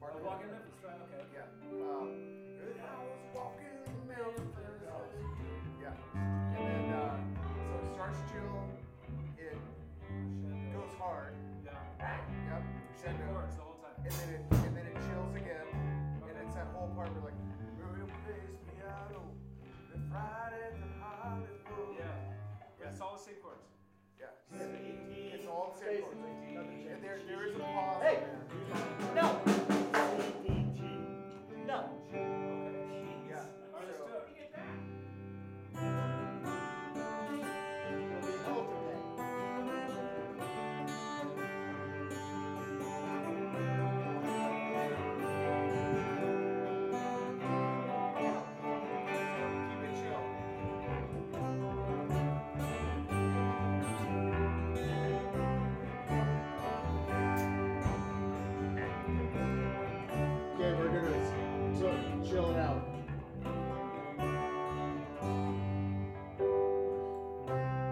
Mark Oh, walking Memphis, right? Okay. Yeah. Um, good. I was walking in Memphis. Yeah. And then, uh, so it starts chill. It goes hard. Yeah. Yep. Crescendo. chords the whole time. And then it and then it chills again. And it's that whole part where like, "Will place piano, the Friday the Hollywood.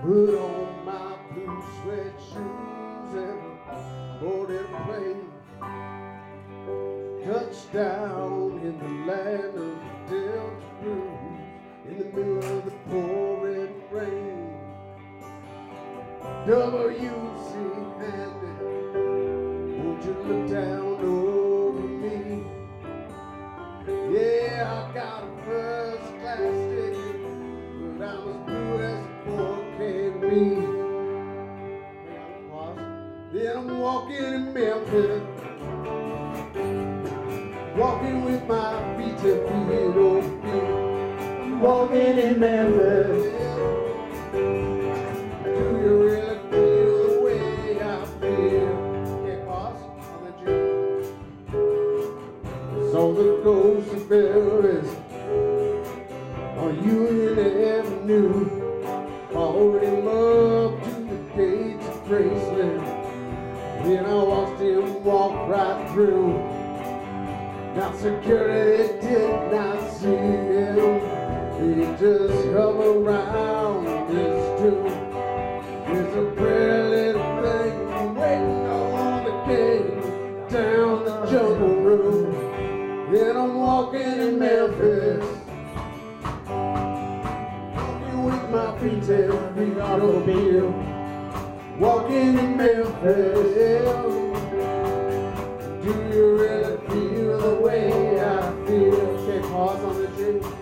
Put on my blue suede shoes and board plane. Touchdown in the land of Delta Blues in the middle of the pouring rain. WC Pause. Then I'm walking in Memphis, walking with my feet to feet. I'm walking in Memphis. Through. Now security did not see him. He just hover around this tomb. There's a pretty little thing waiting on the gate down the jungle room. Then I'm walking in Memphis. Walking with my feet to feet automobile. Walking in Memphis. Do you really feel the way I feel? Okay, pause on the G.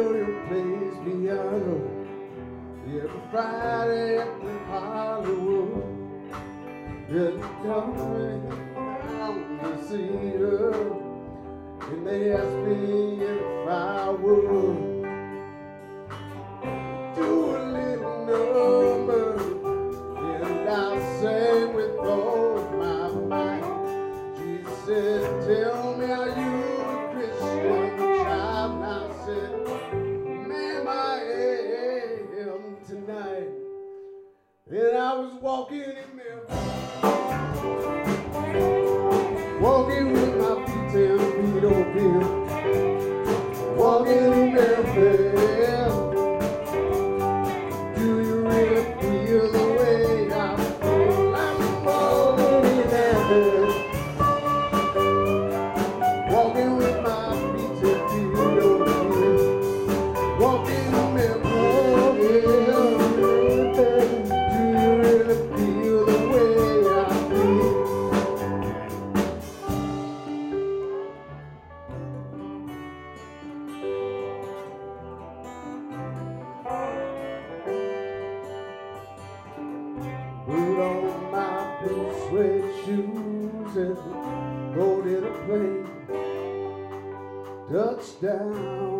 William plays piano every Friday at the Hollywood. Then coming down the cedar, and they ask me if I would. And I was walking in Memphis, walking with my feet ten feet over. red shoes and rolled in a plane. Touchdown.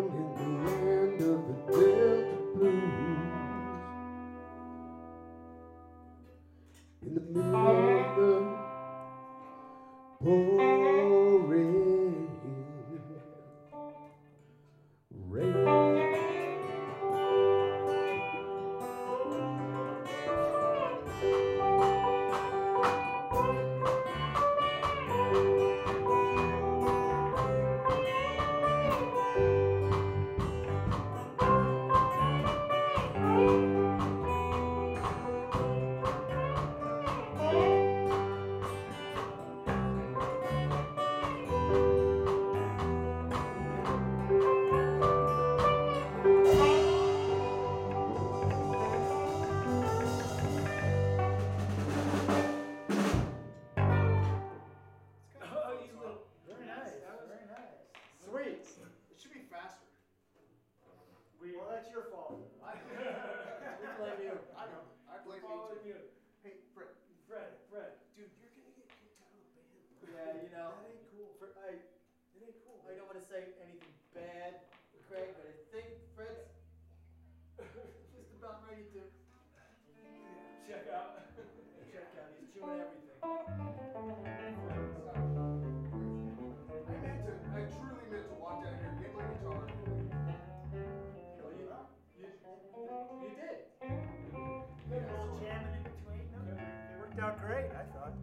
That's your fault. great, I thought.